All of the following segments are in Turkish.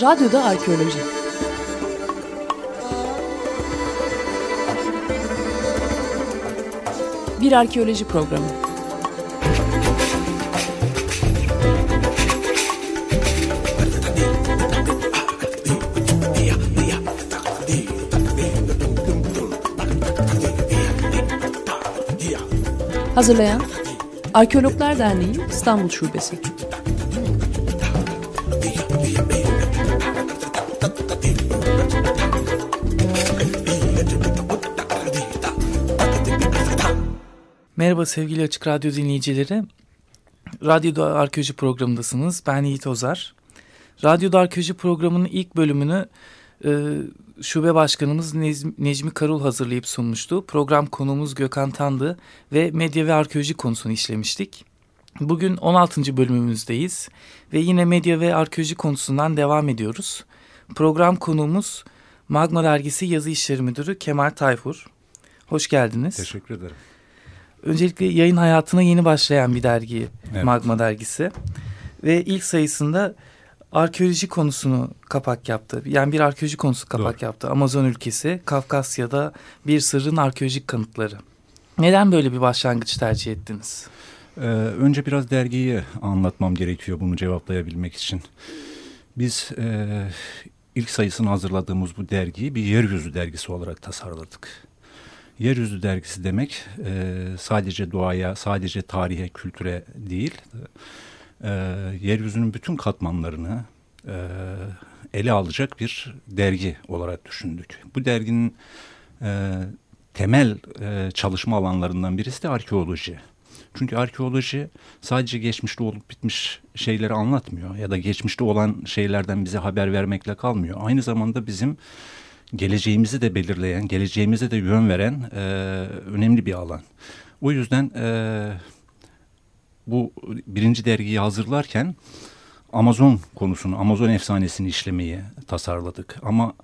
Radyoda Arkeoloji Bir arkeoloji programı. Hazırlayan Arkeologlar Derneği İstanbul Şubesi. Merhaba sevgili Açık Radyo dinleyicileri. Radyoda Arkeoloji programındasınız. Ben Yiğit Ozar. Radyoda Arkeoloji programının ilk bölümünü e, Şube Başkanımız Necmi Karul hazırlayıp sunmuştu. Program konuğumuz Gökhan Tandı ve medya ve arkeoloji konusunu işlemiştik. Bugün 16. bölümümüzdeyiz ve yine medya ve arkeoloji konusundan devam ediyoruz. Program konuğumuz Magma Dergisi Yazı İşleri Müdürü Kemal Tayfur. Hoş geldiniz. Teşekkür ederim. Öncelikle yayın hayatına yeni başlayan bir dergi evet. Magma Dergisi. Ve ilk sayısında arkeoloji konusunu kapak yaptı. Yani bir arkeoloji konusu kapak Doğru. yaptı. Amazon ülkesi, Kafkasya'da bir sırrın arkeolojik kanıtları. Neden böyle bir başlangıç tercih ettiniz? Ee, önce biraz dergiyi anlatmam gerekiyor bunu cevaplayabilmek için. Biz e, ilk sayısını hazırladığımız bu dergiyi bir yeryüzü dergisi olarak tasarladık. Yeryüzü dergisi demek e, sadece doğaya, sadece tarihe, kültüre değil, e, yeryüzünün bütün katmanlarını e, ele alacak bir dergi olarak düşündük. Bu derginin e, temel e, çalışma alanlarından birisi de arkeoloji. Çünkü arkeoloji sadece geçmişte olup bitmiş şeyleri anlatmıyor ya da geçmişte olan şeylerden bize haber vermekle kalmıyor. Aynı zamanda bizim geleceğimizi de belirleyen, geleceğimize de yön veren e, önemli bir alan. O yüzden e, bu birinci dergiyi hazırlarken Amazon konusunu, Amazon efsanesini işlemeyi tasarladık. Ama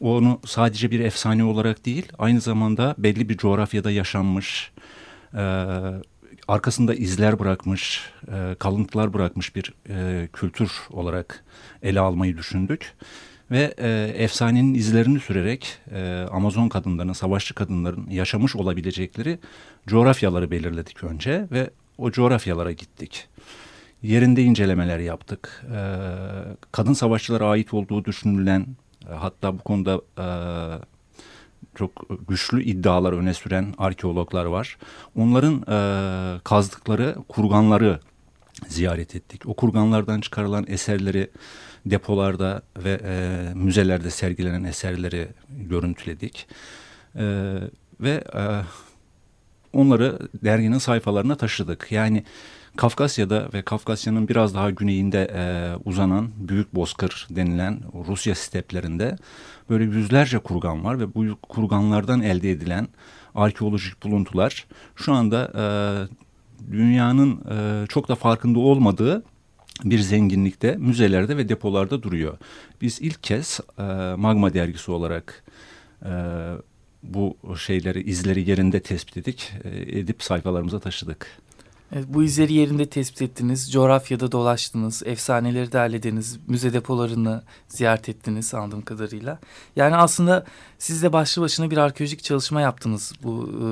onu sadece bir efsane olarak değil, aynı zamanda belli bir coğrafyada yaşanmış, e, arkasında izler bırakmış, e, kalıntılar bırakmış bir e, kültür olarak ele almayı düşündük. Ve e, efsanenin izlerini sürerek e, Amazon kadınlarının, savaşçı kadınların yaşamış olabilecekleri coğrafyaları belirledik önce ve o coğrafyalara gittik. Yerinde incelemeler yaptık. E, kadın savaşçılara ait olduğu düşünülen, e, hatta bu konuda e, çok güçlü iddialar öne süren arkeologlar var. Onların e, kazdıkları kurganları ziyaret ettik. O kurganlardan çıkarılan eserleri depolarda ve e, müzelerde sergilenen eserleri görüntüledik. E, ve e, onları derginin sayfalarına taşıdık. Yani Kafkasya'da ve Kafkasya'nın biraz daha güneyinde e, uzanan Büyük Bozkır denilen Rusya steplerinde böyle yüzlerce kurgan var ve bu kurganlardan elde edilen arkeolojik buluntular şu anda e, dünyanın e, çok da farkında olmadığı bir zenginlikte müzelerde ve depolarda duruyor. Biz ilk kez e, Magma dergisi olarak e, bu şeyleri, izleri yerinde tespit edik, e, edip sayfalarımıza taşıdık. Evet, bu izleri yerinde tespit ettiniz, coğrafyada dolaştınız, efsaneleri derlediniz, müze depolarını ziyaret ettiniz anladığım kadarıyla. Yani aslında siz de başlı başına bir arkeolojik çalışma yaptınız bu e,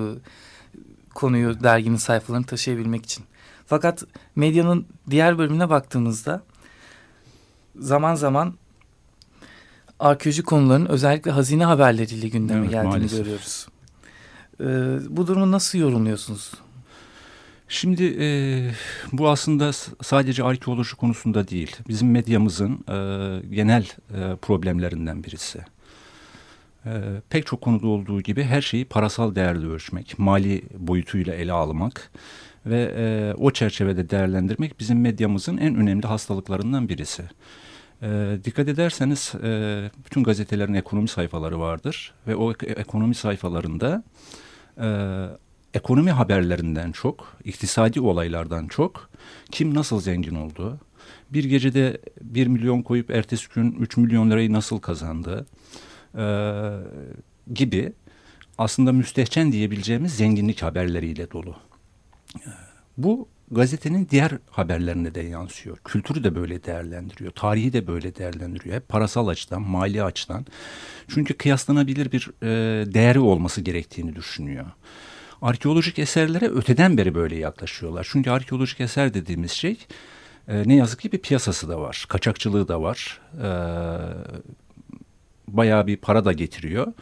konuyu derginin sayfalarını taşıyabilmek için. Fakat medyanın diğer bölümüne baktığımızda zaman zaman arkeoloji konularının özellikle hazine haberleriyle gündeme evet, geldiğini maalesef. görüyoruz. Ee, bu durumu nasıl yorumluyorsunuz? Şimdi e, bu aslında sadece arkeoloji konusunda değil, bizim medyamızın e, genel e, problemlerinden birisi. E, pek çok konuda olduğu gibi her şeyi parasal değerle ölçmek, mali boyutuyla ele almak ve e, o çerçevede değerlendirmek bizim medyamızın en önemli hastalıklarından birisi. E, dikkat ederseniz e, bütün gazetelerin ekonomi sayfaları vardır ve o ekonomi sayfalarında e, ekonomi haberlerinden çok, iktisadi olaylardan çok kim nasıl zengin oldu, bir gecede bir milyon koyup ertesi gün üç milyon lirayı nasıl kazandı e, gibi aslında müstehcen diyebileceğimiz zenginlik haberleriyle dolu. Bu gazetenin diğer haberlerine de yansıyor. Kültürü de böyle değerlendiriyor. Tarihi de böyle değerlendiriyor. Hep parasal açıdan, mali açıdan. Çünkü kıyaslanabilir bir e, değeri olması gerektiğini düşünüyor. Arkeolojik eserlere öteden beri böyle yaklaşıyorlar. Çünkü arkeolojik eser dediğimiz şey e, ne yazık ki bir piyasası da var. Kaçakçılığı da var. E, bayağı bir para da getiriyor.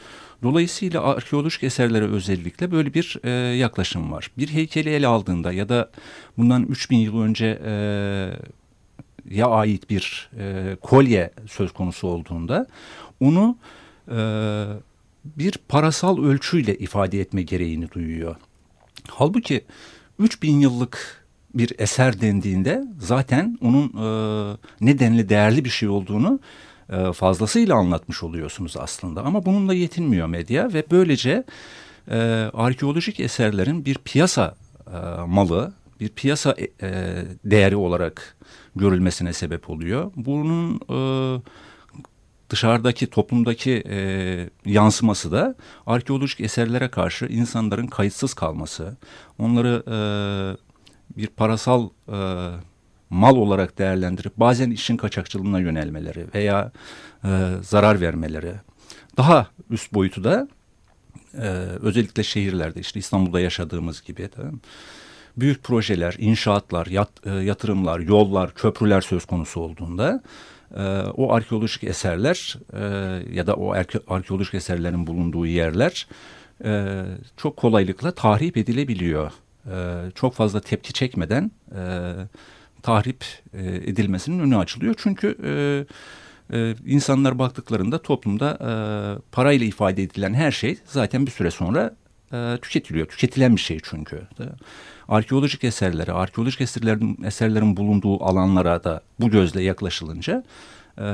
Dolayısıyla arkeolojik eserlere özellikle böyle bir e, yaklaşım var. Bir heykeli ele aldığında ya da bundan 3000 yıl önce e, ya ait bir e, kolye söz konusu olduğunda onu e, bir parasal ölçüyle ifade etme gereğini duyuyor. Halbuki 3000 yıllık bir eser dendiğinde zaten onun e, nedenli değerli bir şey olduğunu e, fazlasıyla anlatmış oluyorsunuz aslında. Ama bununla yetinmiyor medya ve böylece e, arkeolojik eserlerin bir piyasa e, malı, bir piyasa e, değeri olarak görülmesine sebep oluyor. Bunun e, dışarıdaki toplumdaki e, yansıması da arkeolojik eserlere karşı insanların kayıtsız kalması, onları e, bir parasal e, mal olarak değerlendirip bazen işin kaçakçılığına yönelmeleri veya e, zarar vermeleri. Daha üst boyutu da e, özellikle şehirlerde işte İstanbul'da yaşadığımız gibi tamam büyük projeler, inşaatlar, yat, e, yatırımlar, yollar, köprüler söz konusu olduğunda e, o arkeolojik eserler e, ya da o arke, arkeolojik eserlerin bulunduğu yerler e, çok kolaylıkla tahrip edilebiliyor. E, çok fazla tepki çekmeden e, tahrip e, edilmesinin önü açılıyor. Çünkü e, e, insanlar baktıklarında toplumda e, parayla ifade edilen her şey zaten bir süre sonra e, tüketiliyor. Tüketilen bir şey çünkü. Arkeolojik eserlere, arkeolojik eserlerin, eserlerin bulunduğu alanlara da bu gözle yaklaşılınca e,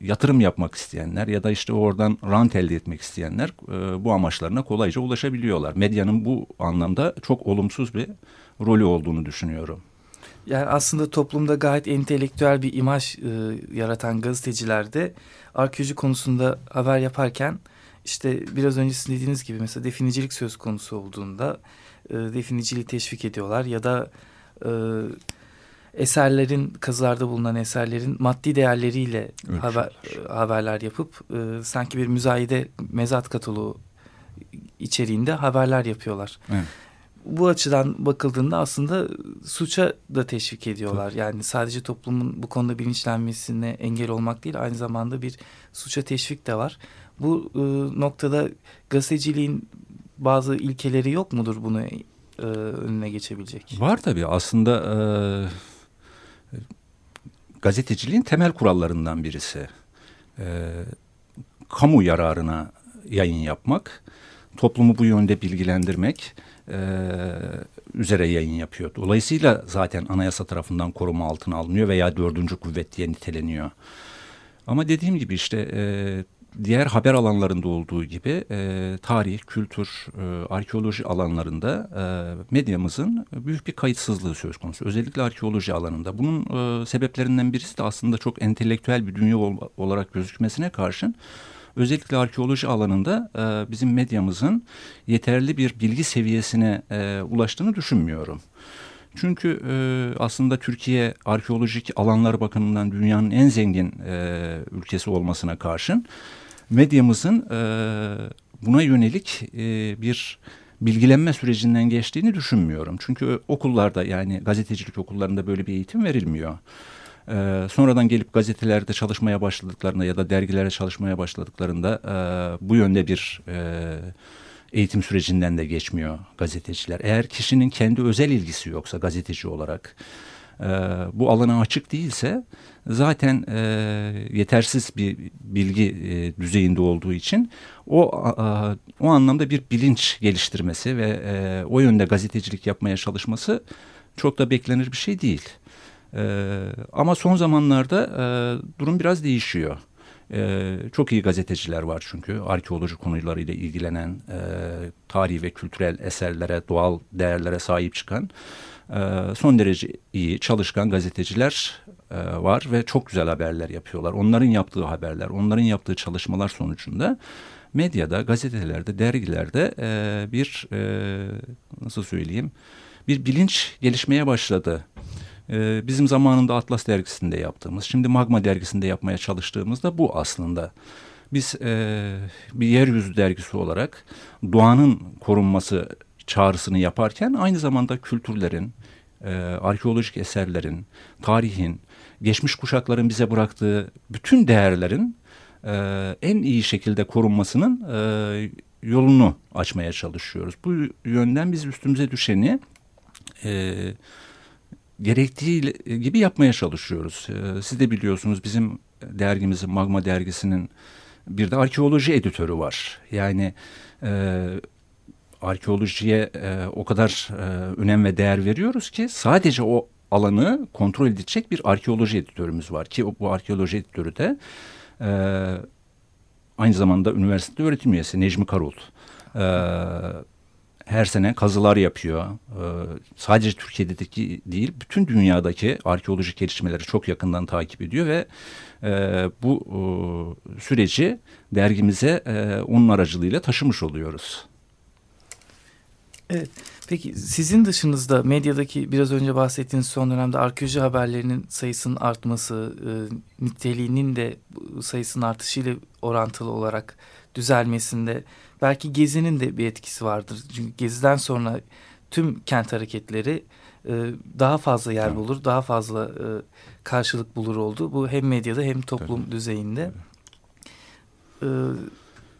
yatırım yapmak isteyenler ya da işte oradan rant elde etmek isteyenler e, bu amaçlarına kolayca ulaşabiliyorlar. Medyanın bu anlamda çok olumsuz bir rolü olduğunu düşünüyorum. Yani aslında toplumda gayet entelektüel bir imaj e, yaratan gazeteciler de arkeoloji konusunda haber yaparken işte biraz önce sizin dediğiniz gibi mesela definicilik söz konusu olduğunda e, definiciliği teşvik ediyorlar ya da e, eserlerin kazılarda bulunan eserlerin maddi değerleriyle haber, e, haberler yapıp e, sanki bir müzayede mezat kataloğu içeriğinde haberler yapıyorlar. Evet bu açıdan bakıldığında aslında suça da teşvik ediyorlar. Yani sadece toplumun bu konuda bilinçlenmesine engel olmak değil aynı zamanda bir suça teşvik de var. Bu e, noktada gazeteciliğin bazı ilkeleri yok mudur bunu e, önüne geçebilecek? Var tabii aslında e, gazeteciliğin temel kurallarından birisi. E, kamu yararına yayın yapmak, toplumu bu yönde bilgilendirmek üzere yayın yapıyor. Dolayısıyla zaten anayasa tarafından koruma altına alınıyor veya dördüncü kuvvet diye niteleniyor. Ama dediğim gibi işte e, diğer haber alanlarında olduğu gibi e, tarih, kültür, e, arkeoloji alanlarında e, medyamızın büyük bir kayıtsızlığı söz konusu. Özellikle arkeoloji alanında. Bunun e, sebeplerinden birisi de aslında çok entelektüel bir dünya ol, olarak gözükmesine karşın özellikle arkeoloji alanında e, bizim medyamızın yeterli bir bilgi seviyesine e, ulaştığını düşünmüyorum. Çünkü e, aslında Türkiye arkeolojik alanlar bakımından dünyanın en zengin e, ülkesi olmasına karşın medyamızın e, buna yönelik e, bir bilgilenme sürecinden geçtiğini düşünmüyorum. Çünkü okullarda yani gazetecilik okullarında böyle bir eğitim verilmiyor. Ee, sonradan gelip gazetelerde çalışmaya başladıklarında ya da dergilere çalışmaya başladıklarında e, bu yönde bir e, eğitim sürecinden de geçmiyor gazeteciler. Eğer kişinin kendi özel ilgisi yoksa gazeteci olarak e, bu alana açık değilse zaten e, yetersiz bir bilgi e, düzeyinde olduğu için o a, o anlamda bir bilinç geliştirmesi ve e, o yönde gazetecilik yapmaya çalışması çok da beklenir bir şey değil. E, ama son zamanlarda e, durum biraz değişiyor. E, çok iyi gazeteciler var çünkü arkeoloji konularıyla ilgilenen, e, tarihi ve kültürel eserlere, doğal değerlere sahip çıkan e, son derece iyi, çalışkan gazeteciler e, var ve çok güzel haberler yapıyorlar. Onların yaptığı haberler, onların yaptığı çalışmalar sonucunda medyada, gazetelerde, dergilerde e, bir e, nasıl söyleyeyim bir bilinç gelişmeye başladı. E, bizim zamanında Atlas dergisinde yaptığımız, şimdi Magma dergisinde yapmaya çalıştığımızda bu aslında. Biz e, bir yeryüzü dergisi olarak doğanın korunması çağrısını yaparken aynı zamanda kültürlerin, e, arkeolojik eserlerin, tarihin, geçmiş kuşakların bize bıraktığı bütün değerlerin e, en iyi şekilde korunmasının e, yolunu açmaya çalışıyoruz. Bu yönden biz üstümüze düşeni e, gerektiği gibi yapmaya çalışıyoruz. E, siz de biliyorsunuz bizim dergimizin, Magma dergisinin bir de arkeoloji editörü var. Yani e, arkeolojiye e, o kadar e, önem ve değer veriyoruz ki sadece o alanı kontrol edecek bir arkeoloji editörümüz var ki bu arkeoloji editörü de e, aynı zamanda üniversite öğretim üyesi Necmi Karul. E, her sene kazılar yapıyor. E, sadece Türkiye'deki değil, bütün dünyadaki arkeolojik gelişmeleri çok yakından takip ediyor ve e, bu e, süreci dergimize e, onun aracılığıyla taşımış oluyoruz. Evet. Peki sizin dışınızda medyadaki biraz önce bahsettiğiniz son dönemde arkeoloji haberlerinin sayısının artması, e, niteliğinin de sayısının artışıyla orantılı olarak düzelmesinde belki Gezi'nin de bir etkisi vardır. Çünkü Gezi'den sonra tüm kent hareketleri e, daha fazla yer bulur, daha fazla e, karşılık bulur oldu. Bu hem medyada hem toplum Tabii. düzeyinde. Tabii. E,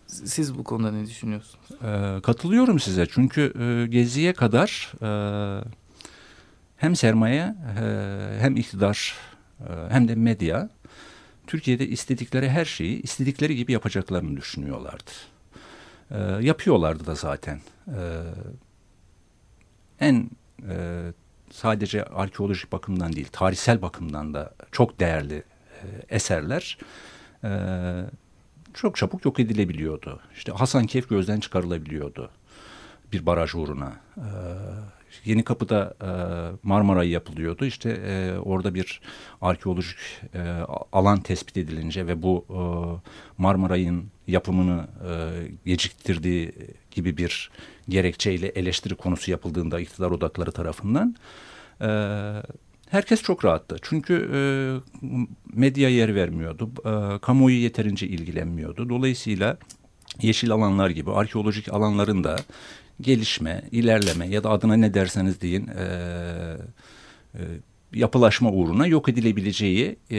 siz bu konuda ne düşünüyorsunuz? Ee, katılıyorum size çünkü e, Gezi'ye kadar e, hem sermaye e, hem iktidar e, hem de medya Türkiye'de istedikleri her şeyi istedikleri gibi yapacaklarını düşünüyorlardı. E, yapıyorlardı da zaten. E, en e, sadece arkeolojik bakımdan değil tarihsel bakımdan da çok değerli e, eserler e, çok çabuk yok edilebiliyordu. İşte Hasan Keyf gözden çıkarılabiliyordu bir baraj uğruna. Ee, Yeni Kapı'da e, Marmaray yapılıyordu. İşte e, orada bir arkeolojik e, alan tespit edilince ve bu e, Marmaray'ın yapımını e, geciktirdiği gibi bir gerekçeyle eleştiri konusu yapıldığında iktidar odakları tarafından e, herkes çok rahattı. Çünkü e, medya yer vermiyordu. E, kamuoyu yeterince ilgilenmiyordu. Dolayısıyla yeşil alanlar gibi arkeolojik alanların da gelişme, ilerleme ya da adına ne derseniz deyin e, e, yapılaşma uğruna yok edilebileceği e,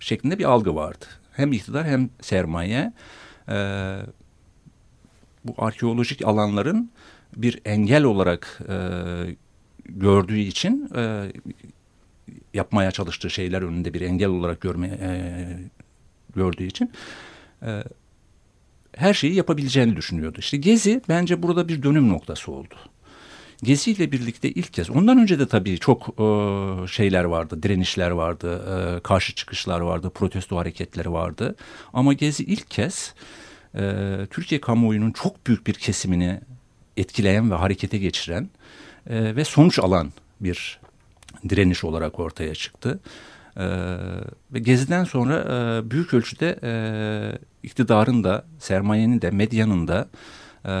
şeklinde bir algı vardı. Hem iktidar hem sermaye e, bu arkeolojik alanların bir engel olarak e, gördüğü için e, yapmaya çalıştığı şeyler önünde bir engel olarak görme e, gördüğü için e, her şeyi yapabileceğini düşünüyordu. İşte Gezi bence burada bir dönüm noktası oldu. Gezi ile birlikte ilk kez ondan önce de tabii çok e, şeyler vardı, direnişler vardı, e, karşı çıkışlar vardı, protesto hareketleri vardı. Ama Gezi ilk kez e, Türkiye kamuoyunun çok büyük bir kesimini etkileyen ve harekete geçiren e, ve sonuç alan bir direniş olarak ortaya çıktı. E, ve Gezi'den sonra e, büyük ölçüde e, iktidarın da, sermayenin de, medyanın da e,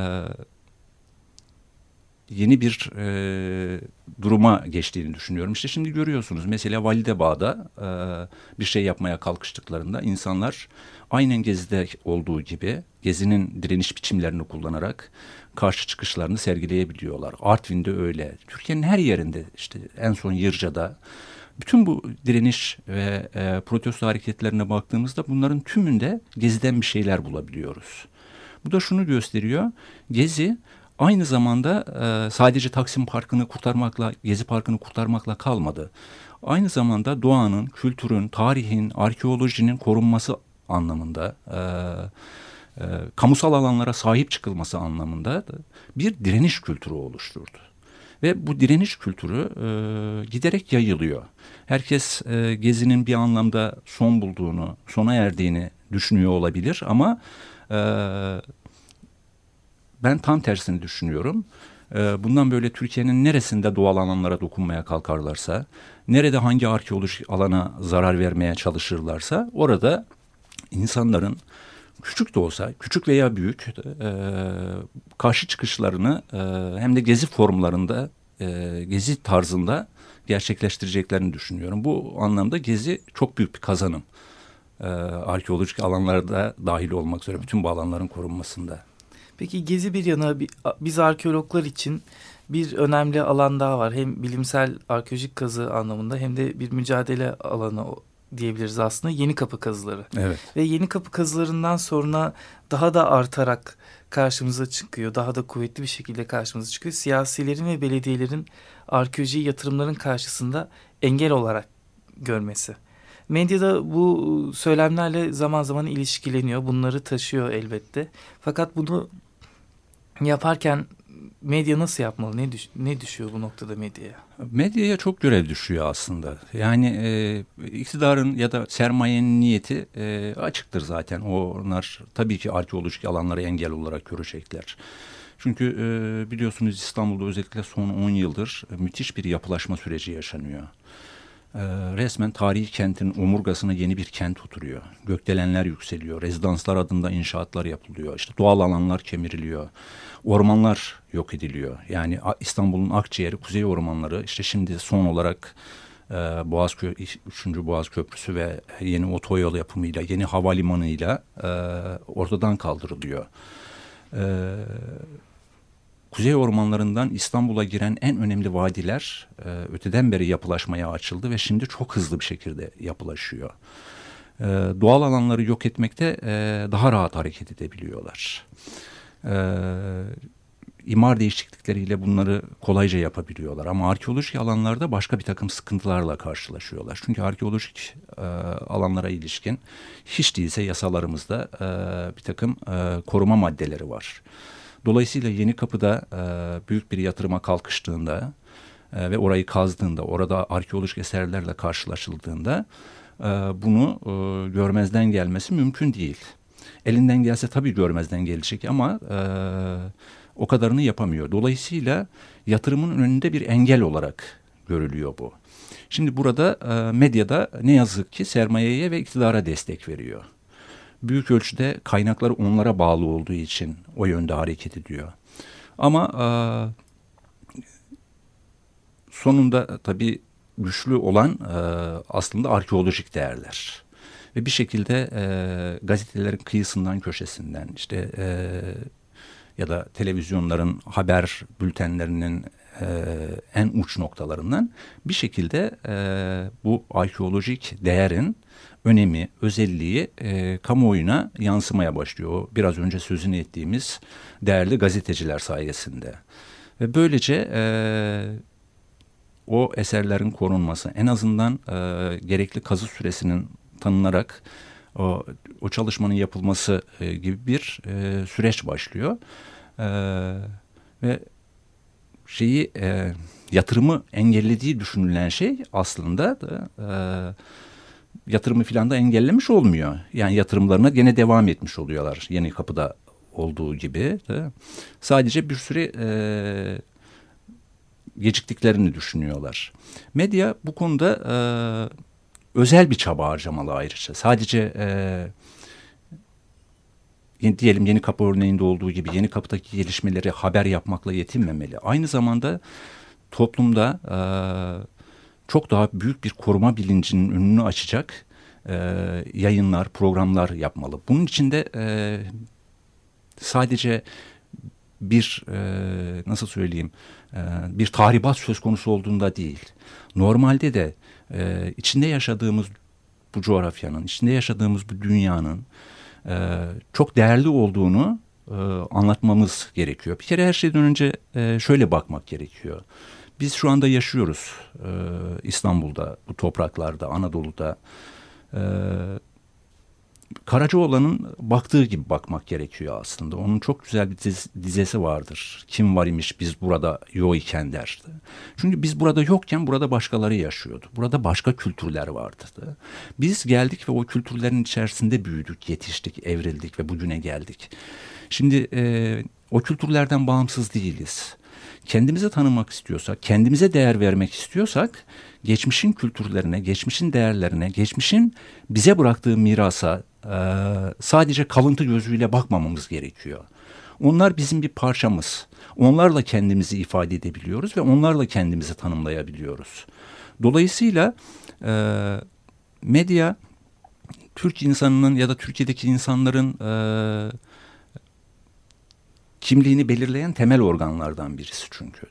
yeni bir e, duruma geçtiğini düşünüyorum. İşte şimdi görüyorsunuz mesela Validebağ'da e, bir şey yapmaya kalkıştıklarında insanlar aynen Gezi'de olduğu gibi Gezi'nin direniş biçimlerini kullanarak karşı çıkışlarını sergileyebiliyorlar. Artvin'de öyle. Türkiye'nin her yerinde işte en son Yırca'da bütün bu direniş ve e, protesto hareketlerine baktığımızda bunların tümünde Gezi'den bir şeyler bulabiliyoruz. Bu da şunu gösteriyor. Gezi aynı zamanda e, sadece Taksim Parkı'nı kurtarmakla, Gezi Parkı'nı kurtarmakla kalmadı. Aynı zamanda doğanın, kültürün, tarihin, arkeolojinin korunması anlamında... E, e, kamusal alanlara sahip çıkılması anlamında bir direniş kültürü oluşturdu. Ve bu direniş kültürü e, giderek yayılıyor. Herkes e, Gezi'nin bir anlamda son bulduğunu, sona erdiğini düşünüyor olabilir ama e, ben tam tersini düşünüyorum. E, bundan böyle Türkiye'nin neresinde doğal alanlara dokunmaya kalkarlarsa, nerede hangi arkeolojik alana zarar vermeye çalışırlarsa orada insanların küçük de olsa, küçük veya büyük e, karşı çıkışlarını e, hem de gezi formlarında, e, gezi tarzında gerçekleştireceklerini düşünüyorum. Bu anlamda gezi çok büyük bir kazanım. E, arkeolojik alanlarda dahil olmak üzere bütün bu alanların korunmasında. Peki gezi bir yana biz arkeologlar için bir önemli alan daha var. Hem bilimsel arkeolojik kazı anlamında hem de bir mücadele alanı diyebiliriz aslında yeni kapı kazıları. Evet. Ve yeni kapı kazılarından sonra daha da artarak karşımıza çıkıyor. Daha da kuvvetli bir şekilde karşımıza çıkıyor. Siyasilerin ve belediyelerin arkeoloji yatırımların karşısında engel olarak görmesi. Medyada bu söylemlerle zaman zaman ilişkileniyor. Bunları taşıyor elbette. Fakat bunu yaparken medya nasıl yapmalı? Ne, düş ne düşüyor bu noktada medyaya? Medyaya çok görev düşüyor aslında. Yani e, iktidarın ya da sermayenin niyeti e, açıktır zaten. Onlar tabii ki arkeolojik alanları engel olarak görecekler. Çünkü e, biliyorsunuz İstanbul'da özellikle son 10 yıldır müthiş bir yapılaşma süreci yaşanıyor. E, resmen tarihi kentin omurgasına yeni bir kent oturuyor. Gökdelenler yükseliyor. Rezidanslar adında inşaatlar yapılıyor. İşte doğal alanlar kemiriliyor. Ormanlar yok ediliyor. Yani İstanbul'un akciğeri kuzey ormanları işte şimdi son olarak e, Boğaz Kö 3. Boğaz Köprüsü ve yeni otoyol yapımıyla, yeni havalimanıyla e, ortadan kaldırılıyor. E, kuzey ormanlarından İstanbul'a giren en önemli vadiler e, öteden beri yapılaşmaya açıldı ve şimdi çok hızlı bir şekilde yapılaşıyor. E, doğal alanları yok etmekte e, daha rahat hareket edebiliyorlar. E, imar değişiklikleriyle bunları kolayca yapabiliyorlar. Ama arkeolojik alanlarda başka bir takım sıkıntılarla karşılaşıyorlar. Çünkü arkeolojik e, alanlara ilişkin hiç değilse yasalarımızda e, bir takım e, koruma maddeleri var. Dolayısıyla Yeni Kapı'da e, büyük bir yatırıma kalkıştığında e, ve orayı kazdığında, orada arkeolojik eserlerle karşılaşıldığında e, bunu e, görmezden gelmesi mümkün değil. Elinden gelse tabii görmezden gelecek ama e, o kadarını yapamıyor. Dolayısıyla yatırımın önünde bir engel olarak görülüyor bu. Şimdi burada e, medyada ne yazık ki sermayeye ve iktidara destek veriyor. Büyük ölçüde kaynakları onlara bağlı olduğu için o yönde hareket ediyor. Ama e, sonunda tabii güçlü olan e, aslında arkeolojik değerler. Ve bir şekilde e, gazetelerin kıyısından köşesinden işte e, ya da televizyonların haber bültenlerinin e, en uç noktalarından bir şekilde e, bu arkeolojik değerin önemi, özelliği e, kamuoyuna yansımaya başlıyor. Biraz önce sözünü ettiğimiz değerli gazeteciler sayesinde. Ve böylece e, o eserlerin korunması en azından e, gerekli kazı süresinin tanınarak o, o çalışmanın yapılması e, gibi bir e, süreç başlıyor. E, ve şeyi e, yatırımı engellediği düşünülen şey aslında da, e, yatırımı filan da engellemiş olmuyor. Yani yatırımlarına gene devam etmiş oluyorlar yeni kapıda olduğu gibi. De. Sadece bir süre e, geciktiklerini düşünüyorlar. Medya bu konuda e, özel bir çaba harcamalı ayrıca. Sadece e, diyelim Yeni Kapı örneğinde olduğu gibi Yeni Kapı'daki gelişmeleri haber yapmakla yetinmemeli. Aynı zamanda toplumda e, çok daha büyük bir koruma bilincinin önünü açacak e, yayınlar, programlar yapmalı. Bunun için de e, sadece bir e, nasıl söyleyeyim e, bir tahribat söz konusu olduğunda değil. Normalde de e, içinde yaşadığımız bu coğrafyanın, içinde yaşadığımız bu dünyanın e, çok değerli olduğunu e, anlatmamız gerekiyor. Bir kere her şeyden önce e, şöyle bakmak gerekiyor. Biz şu anda yaşıyoruz e, İstanbul'da, bu topraklarda, Anadolu'da. E, Karacaoğlan'ın baktığı gibi bakmak gerekiyor aslında. Onun çok güzel bir diz, dizesi vardır. Kim var imiş biz burada yok iken derdi. Çünkü biz burada yokken burada başkaları yaşıyordu. Burada başka kültürler vardı. Biz geldik ve o kültürlerin içerisinde büyüdük, yetiştik, evrildik ve bugüne geldik. Şimdi e, o kültürlerden bağımsız değiliz. Kendimizi tanımak istiyorsak, kendimize değer vermek istiyorsak geçmişin kültürlerine, geçmişin değerlerine, geçmişin bize bıraktığı mirasa sadece kalıntı gözüyle bakmamamız gerekiyor. Onlar bizim bir parçamız. Onlarla kendimizi ifade edebiliyoruz ve onlarla kendimizi tanımlayabiliyoruz. Dolayısıyla e, medya Türk insanının ya da Türkiye'deki insanların e, kimliğini belirleyen temel organlardan birisi çünkü.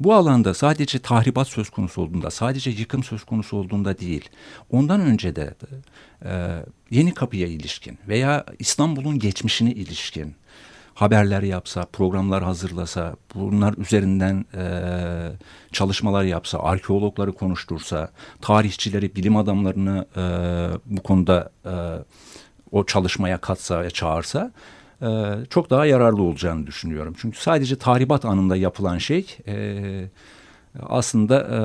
Bu alanda sadece tahribat söz konusu olduğunda, sadece yıkım söz konusu olduğunda değil, ondan önce de e, Yeni Kapı'ya ilişkin veya İstanbul'un geçmişine ilişkin haberler yapsa, programlar hazırlasa, bunlar üzerinden e, çalışmalar yapsa, arkeologları konuştursa, tarihçileri, bilim adamlarını e, bu konuda e, o çalışmaya katsa ve çağırsa e, çok daha yararlı olacağını düşünüyorum. Çünkü sadece tahribat anında yapılan şey e, aslında e,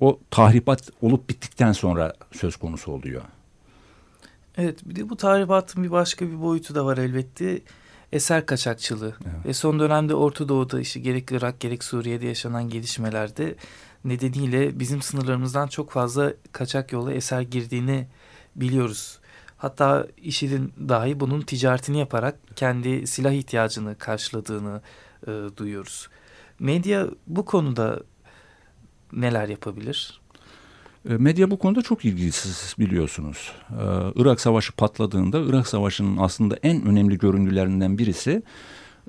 o tahribat olup bittikten sonra söz konusu oluyor. Evet bir de bu tahribatın bir başka bir boyutu da var elbette. Eser kaçakçılığı evet. ve son dönemde Orta Doğu'da işte gerek Irak gerek Suriye'de yaşanan gelişmelerde nedeniyle bizim sınırlarımızdan çok fazla kaçak yola eser girdiğini biliyoruz. Hatta IŞİD'in dahi bunun ticaretini yaparak kendi silah ihtiyacını karşıladığını e, duyuyoruz. Medya bu konuda neler yapabilir? E, medya bu konuda çok ilgisiz biliyorsunuz. Ee, Irak Savaşı patladığında Irak Savaşı'nın aslında en önemli görüntülerinden birisi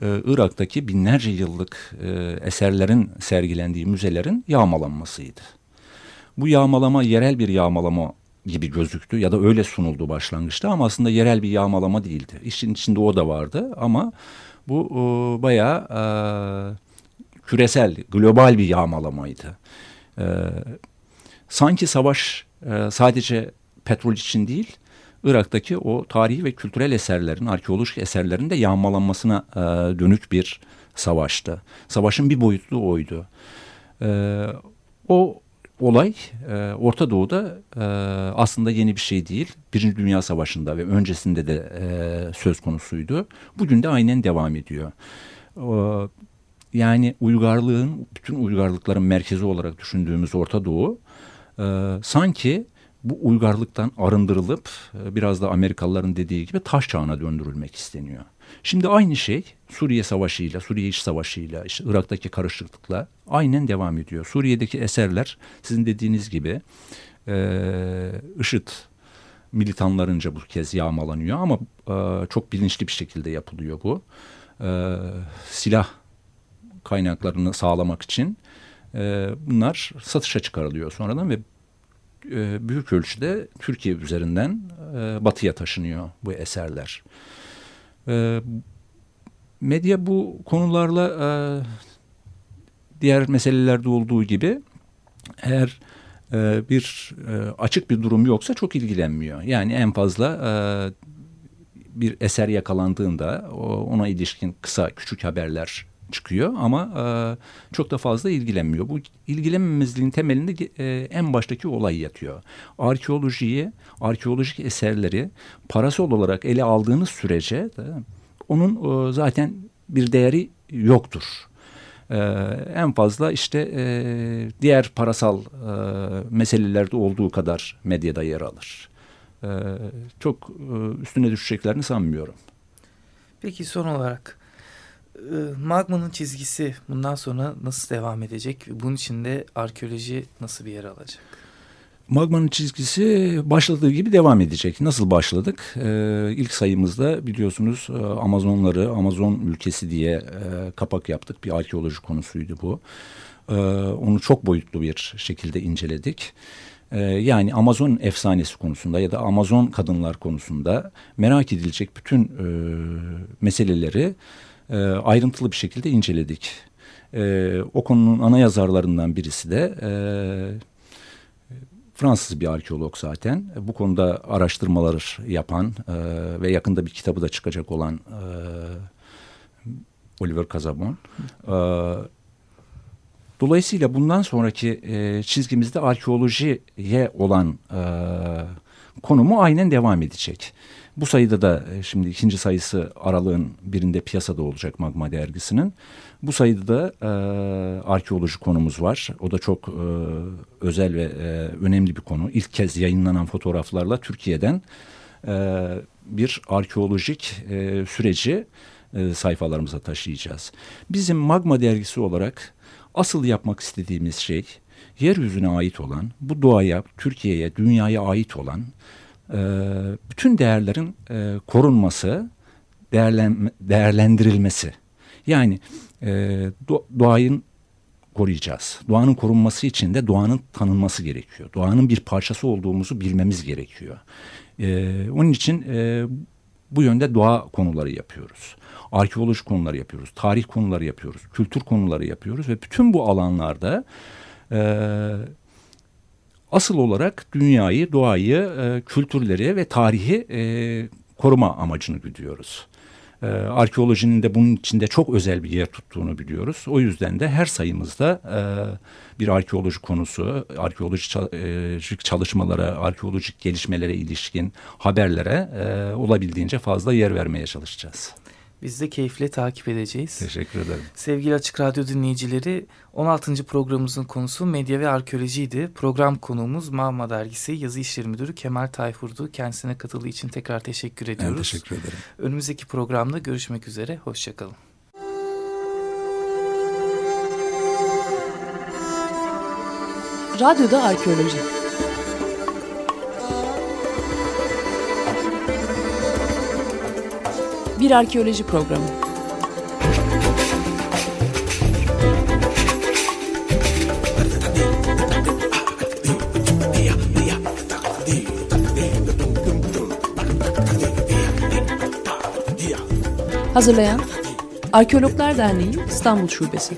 e, Irak'taki binlerce yıllık e, eserlerin sergilendiği müzelerin yağmalanmasıydı. Bu yağmalama yerel bir yağmalama gibi gözüktü ya da öyle sunuldu başlangıçta ama aslında yerel bir yağmalama değildi. İşin içinde o da vardı ama bu e, bayağı e, küresel, global bir yağmalamaydı. E, sanki savaş e, sadece petrol için değil, Irak'taki o tarihi ve kültürel eserlerin, arkeolojik eserlerin de yağmalanmasına e, dönük bir savaştı. Savaşın bir boyutu oydu. E, o olay e, Orta Doğu'da e, aslında yeni bir şey değil. Birinci Dünya Savaşı'nda ve öncesinde de e, söz konusuydu. Bugün de aynen devam ediyor. E, yani uygarlığın, bütün uygarlıkların merkezi olarak düşündüğümüz Orta Doğu e, sanki bu uygarlıktan arındırılıp e, biraz da Amerikalıların dediği gibi taş çağına döndürülmek isteniyor. Şimdi aynı şey Suriye Savaşı'yla, Suriye İç Savaşı'yla, işte Irak'taki karışıklıkla aynen devam ediyor. Suriye'deki eserler sizin dediğiniz gibi e, IŞİD militanlarınca bu kez yağmalanıyor ama e, çok bilinçli bir şekilde yapılıyor bu. E, silah kaynaklarını sağlamak için e, bunlar satışa çıkarılıyor sonradan ve e, büyük ölçüde Türkiye üzerinden e, batıya taşınıyor bu eserler. E, medya bu konularla e, diğer meselelerde olduğu gibi eğer e, bir e, açık bir durum yoksa çok ilgilenmiyor. Yani en fazla bir eser yakalandığında ona ilişkin kısa küçük haberler çıkıyor ama e, çok da fazla ilgilenmiyor. Bu ilgilenmemezliğin temelinde e, en baştaki olay yatıyor. Arkeolojiyi, arkeolojik eserleri parasal olarak ele aldığınız sürece de, onun e, zaten bir değeri yoktur. E, en fazla işte e, diğer parasal e, meselelerde olduğu kadar medyada yer alır. E, çok e, üstüne düşeceklerini sanmıyorum. Peki son olarak ee, magmanın çizgisi bundan sonra nasıl devam edecek? Bunun içinde arkeoloji nasıl bir yer alacak? Magmanın çizgisi başladığı gibi devam edecek. Nasıl başladık? Ee, ilk sayımızda biliyorsunuz e, Amazonları, Amazon ülkesi diye e, kapak yaptık. Bir arkeoloji konusuydu bu. Ee, onu çok boyutlu bir şekilde inceledik. Ee, yani Amazon efsanesi konusunda ya da Amazon kadınlar konusunda merak edilecek bütün e, meseleleri e, ayrıntılı bir şekilde inceledik. E, o konunun ana yazarlarından birisi de e, Fransız bir arkeolog zaten. Bu konuda araştırmalar yapan e, ve yakında bir kitabı da çıkacak olan e, Oliver Casabon. E, dolayısıyla bundan sonraki e, çizgimizde arkeolojiye olan e, konumu aynen devam edecek. Bu sayıda da e, şimdi ikinci sayısı aralığın birinde piyasada olacak Magma dergisinin. Bu sayıda da e, arkeoloji konumuz var. O da çok e, özel ve e, önemli bir konu. İlk kez yayınlanan fotoğraflarla Türkiye'den e, bir arkeolojik e, süreci e, sayfalarımıza taşıyacağız. Bizim Magma dergisi olarak asıl yapmak istediğimiz şey yeryüzüne ait olan, bu doğaya, Türkiye'ye, dünyaya ait olan bütün değerlerin e, korunması, değerlen, değerlendirilmesi. Yani e, do, doğayın koruyacağız. Doğanın korunması için de doğanın tanınması gerekiyor. Doğanın bir parçası olduğumuzu bilmemiz gerekiyor. E, onun için e, bu yönde doğa konuları yapıyoruz. Arkeoloji konuları yapıyoruz. Tarih konuları yapıyoruz. Kültür konuları yapıyoruz. Ve bütün bu alanlarda asıl olarak dünyayı, doğayı, e, kültürleri ve tarihi e, koruma amacını güdüyoruz. E, arkeolojinin de bunun içinde çok özel bir yer tuttuğunu biliyoruz. O yüzden de her sayımızda e, bir arkeoloji konusu, arkeolojik çalışmalara, arkeolojik gelişmelere ilişkin haberlere e, olabildiğince fazla yer vermeye çalışacağız. Biz de keyifle takip edeceğiz. Teşekkür ederim. Sevgili Açık Radyo dinleyicileri 16. programımızın konusu medya ve arkeolojiydi. Program konuğumuz Mavma Dergisi Yazı İşleri Müdürü Kemal Tayfur'du. Kendisine katıldığı için tekrar teşekkür ediyoruz. Ben teşekkür ederim. Önümüzdeki programda görüşmek üzere. Hoşçakalın. Radyoda Arkeoloji Bir arkeoloji programı. Hazırlayan Arkeologlar Derneği İstanbul Şubesi.